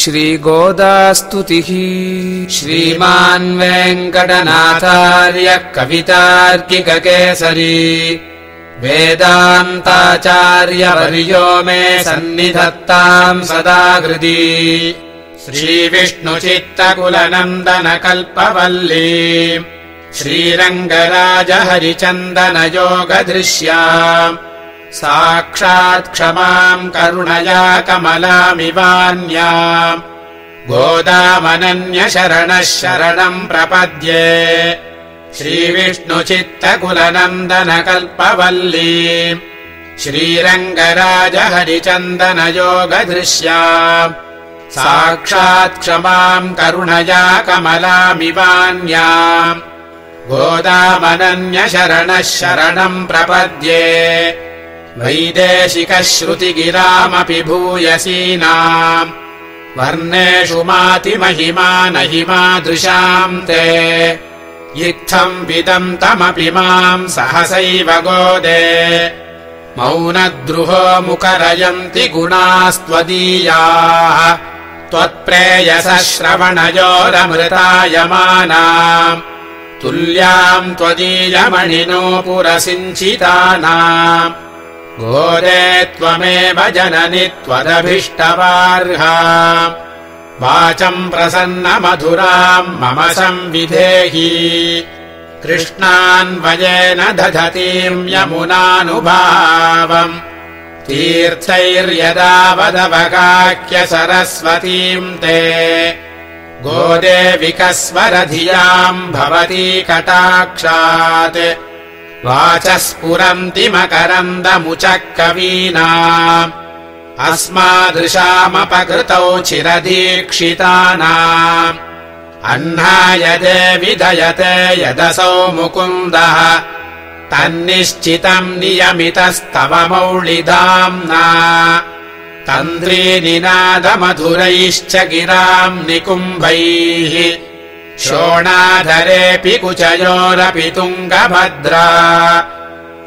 श्रीगोदास्तुतिः। श्रीमान् वेङ्कटनाथार्य कवितार्किककेसरी वेदान्ताचार्यवर्यो मे सन्निधत्ताम् सदा हृदि श्रीविष्णुचित्तकुलनन्दनकल्पवल्ली। श्रीरङ्गराजहरिचन्दनयोगदृश्या साक्षात् क्षमाम् करुणया कमलामिवान्या गोदामनन्यशरणः शरणम् प्रपद्ये श्रीविष्णुचित्तकुलनन्दनकल्पवल्ली श्रीरङ्गराजहरिचन्दनयोगदृश्या साक्षात् क्षमाम् करुणया कमलामिवान्या गोदामनन्यशरणः शरणम् प्रपद्ये वैदेशिकश्रुतिगिरामपि भूयसीनाम् वर्णेषु मातिमहिमा न हि मादृशाम् ते। इत्थम् विदम् तमपि माम् सहसैव गोदे। मौनद्रुहो मुकरयन्ति गुणास्त्वदीयाः। त्वत्प्रेयसश्रवणयोरमृतायमानाम् तुल्याम् त्वदीयमणिनो पुरसिञ्चितानाम् गोरे त्वमेव जननि त्वदभीष्टवार्हा। वाचम् प्रसन्नमधुराम् मम संविधेहि। कृष्णान्वयेन दधतीम् यमुनानुभावम्। तीर्थैर्यदावदवकाख्य सरस्वतीम् ते। गोदे विकस्वरधियाम् भवती कटाक्षात् वाचः स्फुरन्ति मकरन्दमुचः कवीनाम् अस्मादृशामपकृतौ चिरदीक्षितानाम् अह्नाय विधयते यदसौ मुकुन्दः। तन्निश्चितम् नियमितस्तव मौळिदाम्ना तन्त्रीनिनादमधुरैश्च गिराम् निकुम्भैः शोणाधरेऽपि कुचयोरपि तुङ्गभद्रा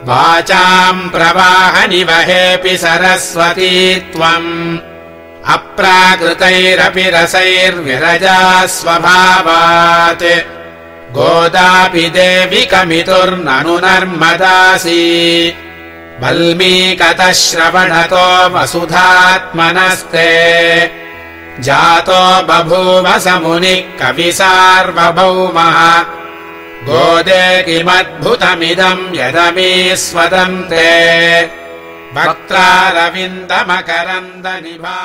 वाचाम् प्रवाहनिवहेऽपि सरस्वती त्वम्। अप्राकृतैरपि रसैर्विरजा स्वभावात् गोदापि देवि कमितुर्ननु नर्मदासि। वल्मीकतः श्रवणतो वसुधात्मनस्ते जातो बभूव समुनिः कवि सार्वभौमः गोदे किमद्भुतमिदम् यदमीस्वदन्ते वक्त्रारविन्दमकरन्दनिभा